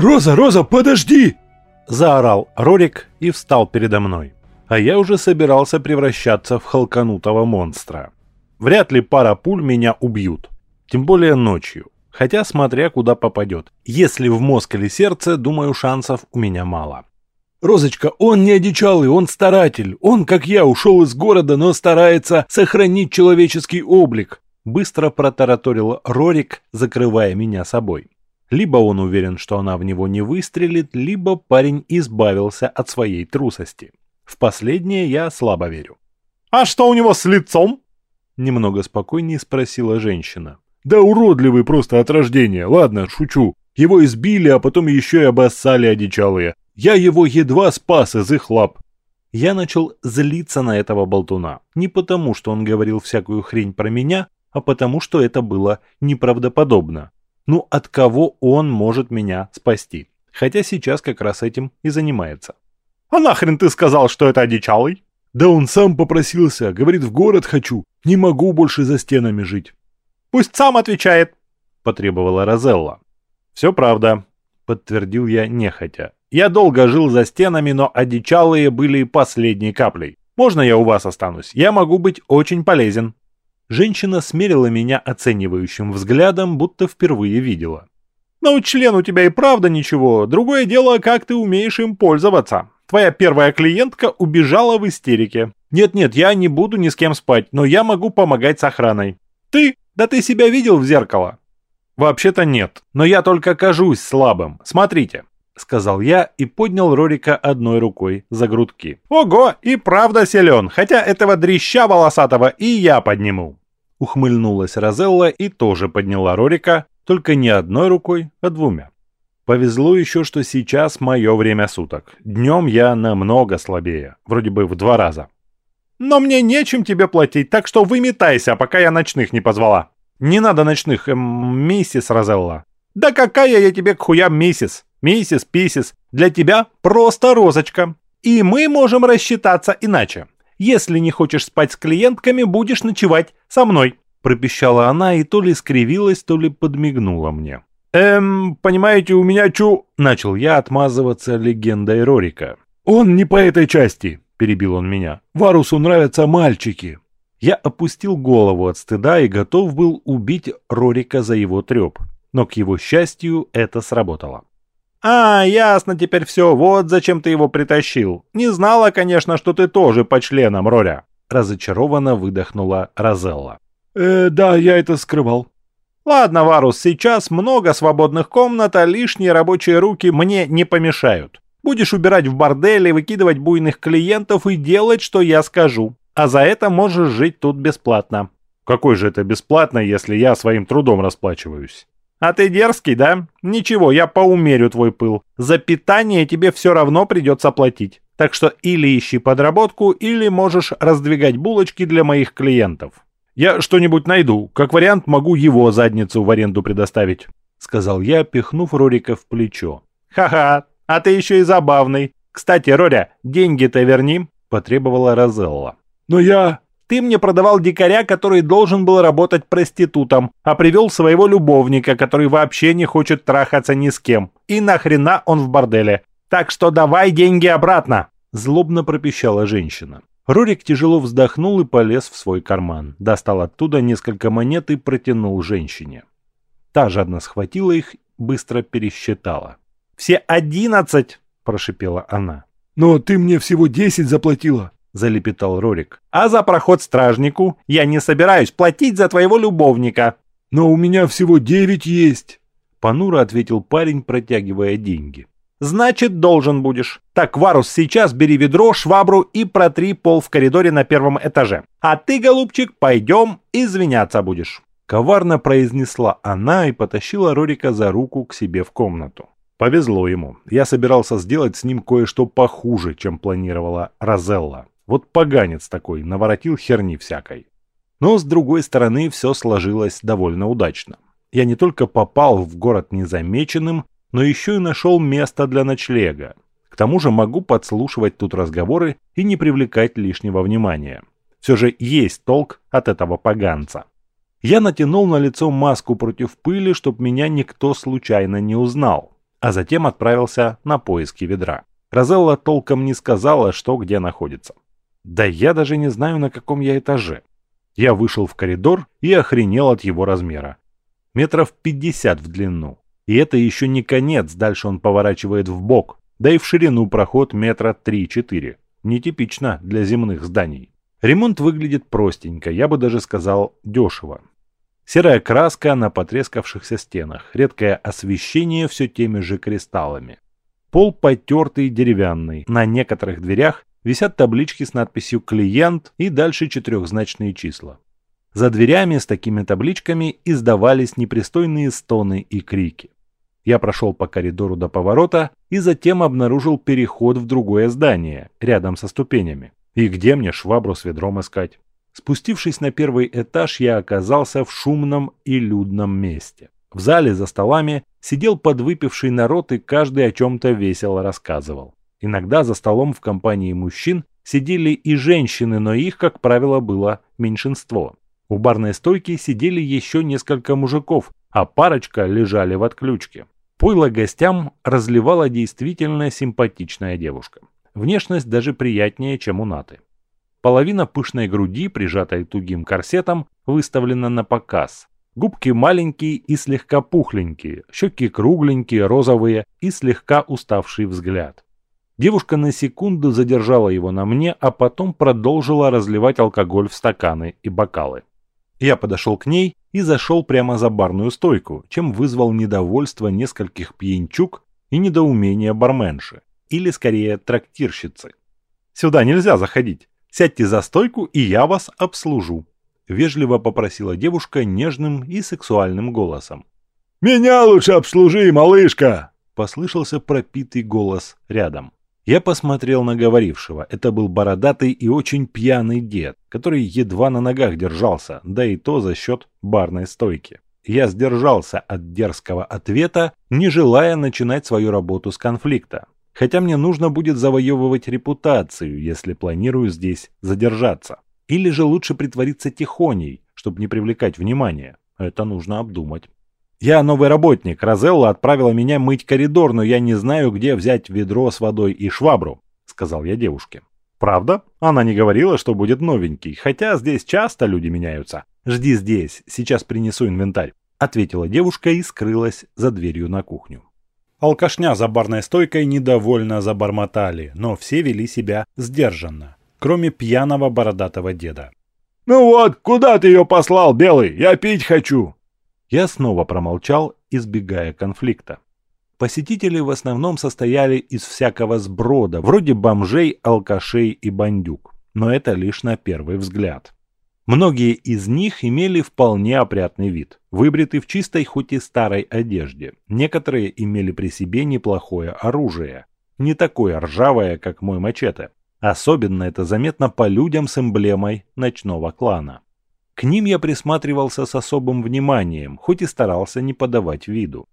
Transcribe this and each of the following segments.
«Роза, Роза, подожди!» Заорал Рорик и встал передо мной. А я уже собирался превращаться в халканутого монстра. Вряд ли пара пуль меня убьют. Тем более ночью. Хотя смотря куда попадет. Если в мозг или сердце, думаю, шансов у меня мало. «Розочка, он не одичалый, он старатель. Он, как я, ушел из города, но старается сохранить человеческий облик», быстро протараторил Рорик, закрывая меня собой. Либо он уверен, что она в него не выстрелит, либо парень избавился от своей трусости. В последнее я слабо верю. «А что у него с лицом?» Немного спокойнее спросила женщина. «Да уродливый просто от рождения. Ладно, шучу. Его избили, а потом еще и обоссали одичалые. Я его едва спас из их лап». Я начал злиться на этого болтуна. Не потому, что он говорил всякую хрень про меня, а потому, что это было неправдоподобно. Ну, от кого он может меня спасти? Хотя сейчас как раз этим и занимается. «А нахрен ты сказал, что это одичалый?» «Да он сам попросился, говорит, в город хочу, не могу больше за стенами жить». «Пусть сам отвечает», — потребовала Розелла. «Все правда», — подтвердил я нехотя. «Я долго жил за стенами, но одичалые были последней каплей. Можно я у вас останусь? Я могу быть очень полезен». Женщина смерила меня оценивающим взглядом, будто впервые видела. «Ну, член у тебя и правда ничего. Другое дело, как ты умеешь им пользоваться. Твоя первая клиентка убежала в истерике. Нет-нет, я не буду ни с кем спать, но я могу помогать с охраной. Ты? Да ты себя видел в зеркало?» «Вообще-то нет, но я только кажусь слабым. Смотрите», — сказал я и поднял Рорика одной рукой за грудки. «Ого, и правда силен, хотя этого дрища волосатого и я подниму». Ухмыльнулась Розелла и тоже подняла Рорика, только не одной рукой, а двумя. Повезло еще, что сейчас мое время суток. Днем я намного слабее, вроде бы в два раза. Но мне нечем тебе платить, так что выметайся, пока я ночных не позвала. Не надо ночных, эм, миссис Розелла. Да какая я тебе к хуям миссис? Миссис, писис. Для тебя просто розочка. И мы можем рассчитаться иначе. Если не хочешь спать с клиентками, будешь ночевать со мной», – пропищала она и то ли скривилась, то ли подмигнула мне. «Эм, понимаете, у меня чу...» – начал я отмазываться легендой Рорика. «Он не по этой части», – перебил он меня. «Варусу нравятся мальчики». Я опустил голову от стыда и готов был убить Рорика за его треп. Но, к его счастью, это сработало. «А, ясно теперь все, вот зачем ты его притащил. Не знала, конечно, что ты тоже по членам, Роря». Разочарованно выдохнула Розелла. «Э, да, я это скрывал». «Ладно, Варус, сейчас много свободных комнат, а лишние рабочие руки мне не помешают. Будешь убирать в борделе, выкидывать буйных клиентов и делать, что я скажу. А за это можешь жить тут бесплатно». «Какой же это бесплатно, если я своим трудом расплачиваюсь?» А ты дерзкий, да? Ничего, я поумерю твой пыл. За питание тебе все равно придется платить. Так что или ищи подработку, или можешь раздвигать булочки для моих клиентов. Я что-нибудь найду. Как вариант, могу его задницу в аренду предоставить. Сказал я, пихнув Рорика в плечо. Ха-ха, а ты еще и забавный. Кстати, Роря, деньги-то верни, потребовала Розелла. Но я... Ты мне продавал дикаря, который должен был работать проститутом, а привел своего любовника, который вообще не хочет трахаться ни с кем. И нахрена он в борделе? Так что давай деньги обратно!» Злобно пропищала женщина. Рорик тяжело вздохнул и полез в свой карман. Достал оттуда несколько монет и протянул женщине. Та жадно схватила их, быстро пересчитала. «Все одиннадцать!» – прошипела она. «Но ты мне всего десять заплатила!» — залепетал Рорик. «А за проход стражнику я не собираюсь платить за твоего любовника». «Но у меня всего девять есть», — понуро ответил парень, протягивая деньги. «Значит, должен будешь. Так, Варус, сейчас бери ведро, швабру и протри пол в коридоре на первом этаже. А ты, голубчик, пойдем извиняться будешь». Коварно произнесла она и потащила Рорика за руку к себе в комнату. Повезло ему. Я собирался сделать с ним кое-что похуже, чем планировала Розелла. Вот поганец такой, наворотил херни всякой. Но с другой стороны все сложилось довольно удачно. Я не только попал в город незамеченным, но еще и нашел место для ночлега. К тому же могу подслушивать тут разговоры и не привлекать лишнего внимания. Все же есть толк от этого поганца. Я натянул на лицо маску против пыли, чтобы меня никто случайно не узнал, а затем отправился на поиски ведра. Розелла толком не сказала, что где находится. Да я даже не знаю, на каком я этаже. Я вышел в коридор и охренел от его размера. Метров 50 в длину. И это еще не конец, дальше он поворачивает в бок, да и в ширину проход метра 3-4. Нетипично для земных зданий. Ремонт выглядит простенько, я бы даже сказал дешево. Серая краска на потрескавшихся стенах, редкое освещение все теми же кристаллами. Пол потертый деревянный, на некоторых дверях висят таблички с надписью «Клиент» и дальше четырехзначные числа. За дверями с такими табличками издавались непристойные стоны и крики. Я прошел по коридору до поворота и затем обнаружил переход в другое здание, рядом со ступенями. И где мне швабру с ведром искать? Спустившись на первый этаж, я оказался в шумном и людном месте. В зале за столами сидел подвыпивший народ и каждый о чем-то весело рассказывал. Иногда за столом в компании мужчин сидели и женщины, но их, как правило, было меньшинство. У барной стойки сидели еще несколько мужиков, а парочка лежали в отключке. Пойло гостям разливала действительно симпатичная девушка. Внешность даже приятнее, чем у Наты. Половина пышной груди, прижатой тугим корсетом, выставлена на показ. Губки маленькие и слегка пухленькие, щеки кругленькие, розовые и слегка уставший взгляд. Девушка на секунду задержала его на мне, а потом продолжила разливать алкоголь в стаканы и бокалы. Я подошел к ней и зашел прямо за барную стойку, чем вызвал недовольство нескольких пьянчук и недоумение барменши, или скорее трактирщицы. «Сюда нельзя заходить. Сядьте за стойку, и я вас обслужу», – вежливо попросила девушка нежным и сексуальным голосом. «Меня лучше обслужи, малышка!» – послышался пропитый голос рядом. Я посмотрел на говорившего. Это был бородатый и очень пьяный дед, который едва на ногах держался, да и то за счет барной стойки. Я сдержался от дерзкого ответа, не желая начинать свою работу с конфликта. Хотя мне нужно будет завоевывать репутацию, если планирую здесь задержаться. Или же лучше притвориться тихоней, чтобы не привлекать внимания. Это нужно обдумать. «Я новый работник. Розелла отправила меня мыть коридор, но я не знаю, где взять ведро с водой и швабру», — сказал я девушке. «Правда? Она не говорила, что будет новенький, хотя здесь часто люди меняются. Жди здесь, сейчас принесу инвентарь», — ответила девушка и скрылась за дверью на кухню. Алкашня за барной стойкой недовольно забормотали, но все вели себя сдержанно, кроме пьяного бородатого деда. «Ну вот, куда ты ее послал, Белый? Я пить хочу!» Я снова промолчал, избегая конфликта. Посетители в основном состояли из всякого сброда, вроде бомжей, алкашей и бандюк. Но это лишь на первый взгляд. Многие из них имели вполне опрятный вид, выбриты в чистой хоть и старой одежде. Некоторые имели при себе неплохое оружие, не такое ржавое, как мой мачете. Особенно это заметно по людям с эмблемой ночного клана. К ним я присматривался с особым вниманием, хоть и старался не подавать виду.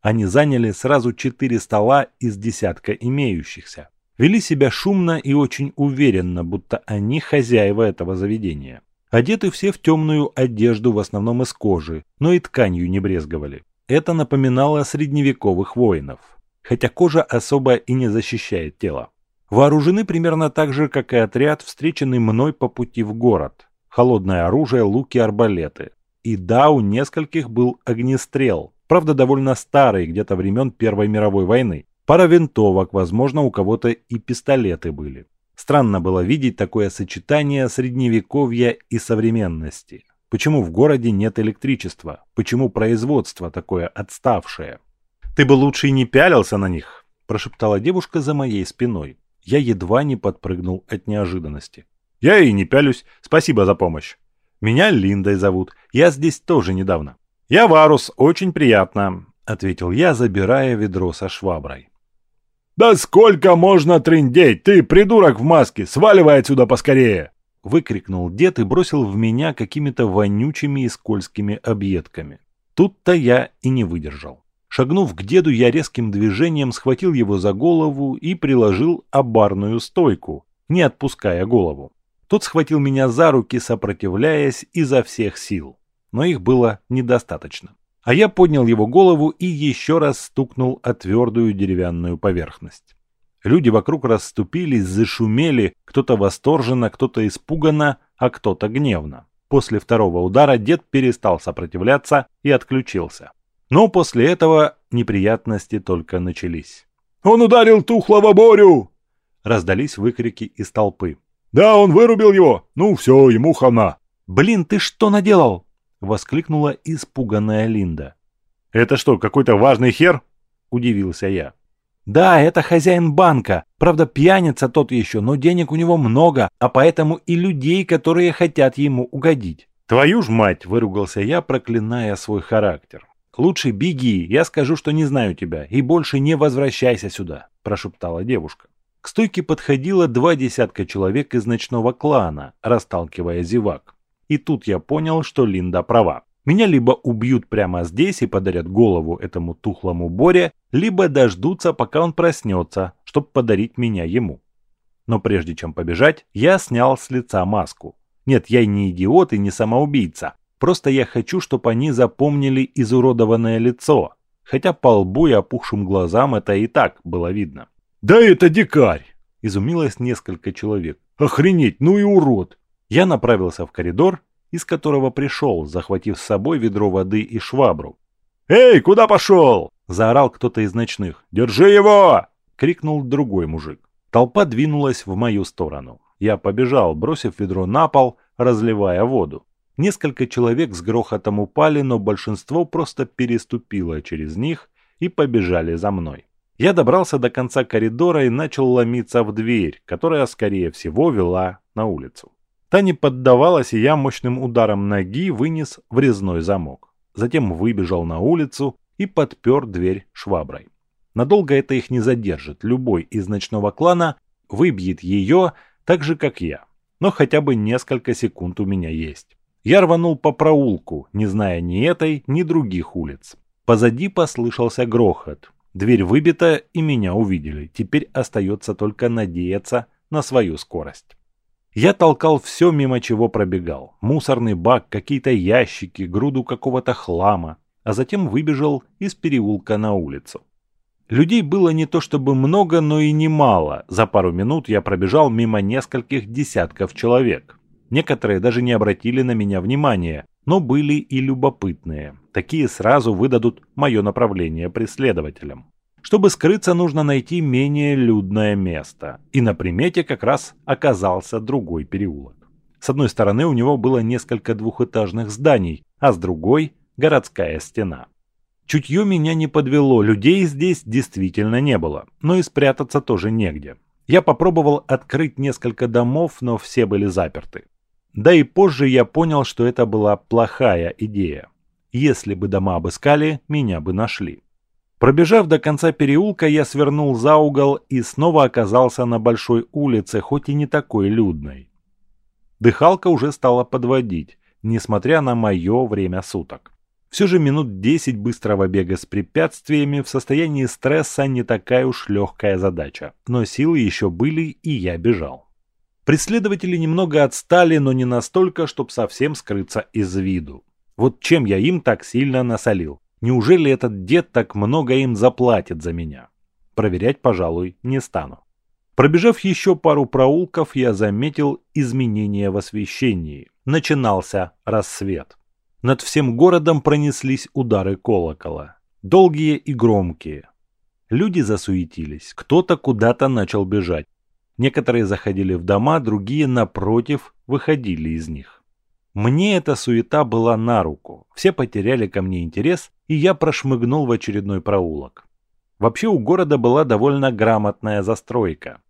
Они заняли сразу четыре стола из десятка имеющихся. Вели себя шумно и очень уверенно, будто они хозяева этого заведения. Одеты все в темную одежду, в основном из кожи, но и тканью не брезговали. Это напоминало средневековых воинов. Хотя кожа особо и не защищает тело. Вооружены примерно так же, как и отряд, встреченный мной по пути в город холодное оружие, луки, арбалеты. И да, у нескольких был огнестрел, правда довольно старый, где-то времен Первой мировой войны. Пара винтовок, возможно, у кого-то и пистолеты были. Странно было видеть такое сочетание средневековья и современности. Почему в городе нет электричества? Почему производство такое отставшее? «Ты бы лучше и не пялился на них», – прошептала девушка за моей спиной. Я едва не подпрыгнул от неожиданности. Я и не пялюсь. Спасибо за помощь. Меня Линдой зовут. Я здесь тоже недавно. Я Варус. Очень приятно, ответил я, забирая ведро со шваброй. «Да сколько можно трындеть? Ты, придурок в маске, сваливай отсюда поскорее!» выкрикнул дед и бросил в меня какими-то вонючими и скользкими объедками. Тут-то я и не выдержал. Шагнув к деду, я резким движением схватил его за голову и приложил обарную стойку, не отпуская голову. Тот схватил меня за руки, сопротивляясь изо всех сил. Но их было недостаточно. А я поднял его голову и еще раз стукнул о твердую деревянную поверхность. Люди вокруг расступились, зашумели, кто-то восторженно, кто-то испуганно, а кто-то гневно. После второго удара дед перестал сопротивляться и отключился. Но после этого неприятности только начались. «Он ударил тухлого Борю!» Раздались выкрики из толпы. «Да, он вырубил его! Ну все, ему хана!» «Блин, ты что наделал?» Воскликнула испуганная Линда. «Это что, какой-то важный хер?» Удивился я. Да, это хозяин банка. Правда, пьяница тот еще, но денег у него много, а поэтому и людей, которые хотят ему угодить. Твою ж мать, выругался я, проклиная свой характер. Лучше беги, я скажу, что не знаю тебя, и больше не возвращайся сюда, прошептала девушка. К стойке подходило два десятка человек из ночного клана, расталкивая зевак. И тут я понял, что Линда права. Меня либо убьют прямо здесь и подарят голову этому тухлому Боре, либо дождутся, пока он проснется, чтобы подарить меня ему. Но прежде чем побежать, я снял с лица маску. Нет, я не идиот и не самоубийца. Просто я хочу, чтобы они запомнили изуродованное лицо. Хотя по лбу и опухшим глазам это и так было видно. «Да это дикарь!» – изумилось несколько человек. «Охренеть, ну и урод!» Я направился в коридор из которого пришел, захватив с собой ведро воды и швабру. «Эй, куда пошел?» – заорал кто-то из ночных. «Держи его!» – крикнул другой мужик. Толпа двинулась в мою сторону. Я побежал, бросив ведро на пол, разливая воду. Несколько человек с грохотом упали, но большинство просто переступило через них и побежали за мной. Я добрался до конца коридора и начал ломиться в дверь, которая, скорее всего, вела на улицу. Та не поддавалась, и я мощным ударом ноги вынес врезной замок. Затем выбежал на улицу и подпер дверь шваброй. Надолго это их не задержит, любой из ночного клана выбьет ее так же, как я. Но хотя бы несколько секунд у меня есть. Я рванул по проулку, не зная ни этой, ни других улиц. Позади послышался грохот. Дверь выбита, и меня увидели. Теперь остается только надеяться на свою скорость. Я толкал все, мимо чего пробегал. Мусорный бак, какие-то ящики, груду какого-то хлама. А затем выбежал из переулка на улицу. Людей было не то чтобы много, но и немало. За пару минут я пробежал мимо нескольких десятков человек. Некоторые даже не обратили на меня внимания, но были и любопытные. Такие сразу выдадут мое направление преследователям. Чтобы скрыться, нужно найти менее людное место. И на примете как раз оказался другой переулок. С одной стороны у него было несколько двухэтажных зданий, а с другой – городская стена. Чутье меня не подвело, людей здесь действительно не было, но и спрятаться тоже негде. Я попробовал открыть несколько домов, но все были заперты. Да и позже я понял, что это была плохая идея. Если бы дома обыскали, меня бы нашли. Пробежав до конца переулка, я свернул за угол и снова оказался на большой улице, хоть и не такой людной. Дыхалка уже стала подводить, несмотря на мое время суток. Все же минут 10 быстрого бега с препятствиями в состоянии стресса не такая уж легкая задача, но силы еще были и я бежал. Преследователи немного отстали, но не настолько, чтобы совсем скрыться из виду. Вот чем я им так сильно насолил. Неужели этот дед так много им заплатит за меня? Проверять, пожалуй, не стану. Пробежав еще пару проулков, я заметил изменения в освещении. Начинался рассвет. Над всем городом пронеслись удары колокола. Долгие и громкие. Люди засуетились, кто-то куда-то начал бежать. Некоторые заходили в дома, другие, напротив, выходили из них. Мне эта суета была на руку. Все потеряли ко мне интерес, и я прошмыгнул в очередной проулок. Вообще у города была довольно грамотная застройка.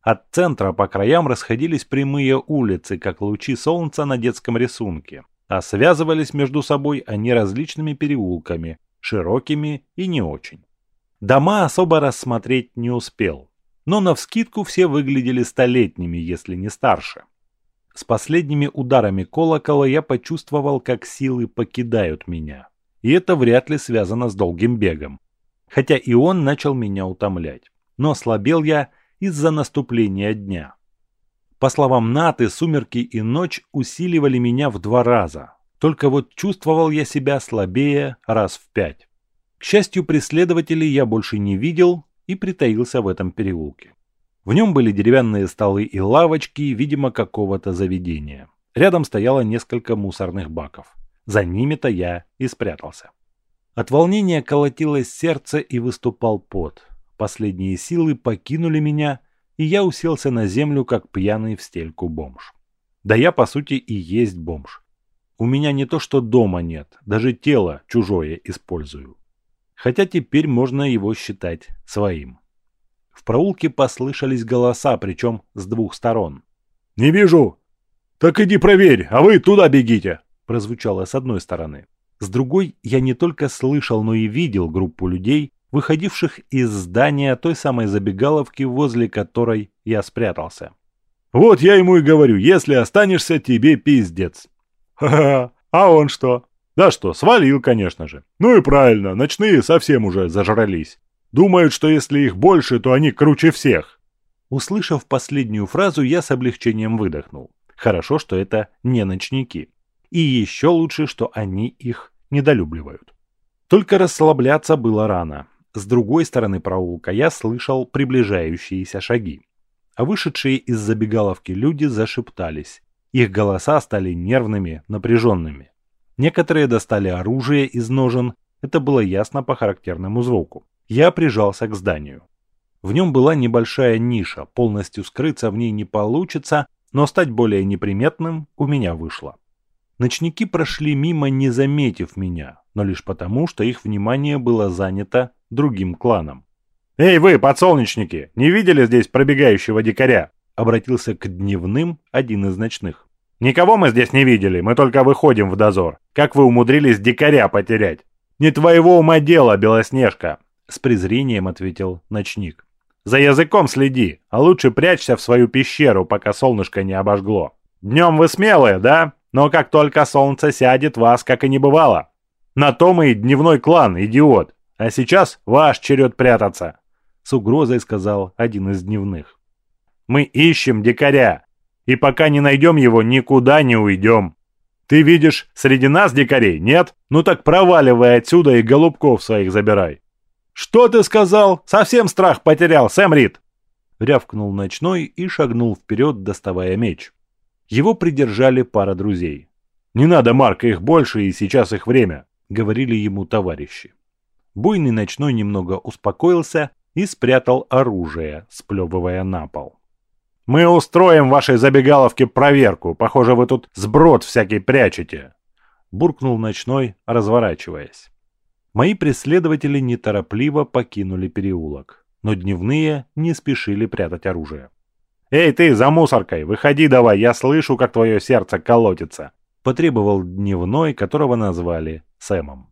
От центра по краям расходились прямые улицы, как лучи солнца на детском рисунке, а связывались между собой они различными переулками, широкими и не очень. Дома особо рассмотреть не успел, но навскидку все выглядели столетними, если не старше. С последними ударами колокола я почувствовал, как силы покидают меня. И это вряд ли связано с долгим бегом. Хотя и он начал меня утомлять. Но ослабел я из-за наступления дня. По словам Наты, сумерки и ночь усиливали меня в два раза. Только вот чувствовал я себя слабее раз в пять. К счастью, преследователей я больше не видел и притаился в этом переулке. В нем были деревянные столы и лавочки, видимо, какого-то заведения. Рядом стояло несколько мусорных баков. За ними-то я и спрятался. От волнения колотилось сердце и выступал пот. Последние силы покинули меня, и я уселся на землю, как пьяный в стельку бомж. Да я, по сути, и есть бомж. У меня не то что дома нет, даже тело чужое использую. Хотя теперь можно его считать своим. В проулке послышались голоса, причем с двух сторон. «Не вижу!» «Так иди проверь, а вы туда бегите!» прозвучало с одной стороны. С другой, я не только слышал, но и видел группу людей, выходивших из здания той самой забегаловки, возле которой я спрятался. «Вот я ему и говорю, если останешься, тебе пиздец!» «Ха-ха! А он что?» «Да что, свалил, конечно же. Ну и правильно, ночные совсем уже зажрались. Думают, что если их больше, то они круче всех. Услышав последнюю фразу, я с облегчением выдохнул. Хорошо, что это не ночники. И еще лучше, что они их недолюбливают. Только расслабляться было рано. С другой стороны проулка я слышал приближающиеся шаги. А вышедшие из забегаловки люди зашептались. Их голоса стали нервными, напряженными. Некоторые достали оружие из ножен, это было ясно по характерному звуку. Я прижался к зданию. В нем была небольшая ниша, полностью скрыться в ней не получится, но стать более неприметным у меня вышло. Ночники прошли мимо, не заметив меня, но лишь потому, что их внимание было занято другим кланом. «Эй вы, подсолнечники, не видели здесь пробегающего дикаря?» Обратился к дневным один из ночных. «Никого мы здесь не видели, мы только выходим в дозор. Как вы умудрились дикаря потерять?» «Не твоего ума дело, Белоснежка. С презрением ответил ночник. «За языком следи, а лучше прячься в свою пещеру, пока солнышко не обожгло. Днем вы смелые, да? Но как только солнце сядет, вас как и не бывало. На том и дневной клан, идиот. А сейчас ваш черед прятаться», — с угрозой сказал один из дневных. «Мы ищем дикаря, и пока не найдем его, никуда не уйдем. Ты видишь среди нас дикарей, нет? Ну так проваливай отсюда и голубков своих забирай. «Что ты сказал? Совсем страх потерял, Сэм Рид!» Рявкнул ночной и шагнул вперед, доставая меч. Его придержали пара друзей. «Не надо, Марк, их больше, и сейчас их время», — говорили ему товарищи. Буйный ночной немного успокоился и спрятал оружие, сплевывая на пол. «Мы устроим вашей забегаловке проверку. Похоже, вы тут сброд всякий прячете», — буркнул ночной, разворачиваясь. Мои преследователи неторопливо покинули переулок, но дневные не спешили прятать оружие. «Эй ты, за мусоркой, выходи давай, я слышу, как твое сердце колотится!» Потребовал дневной, которого назвали Сэмом.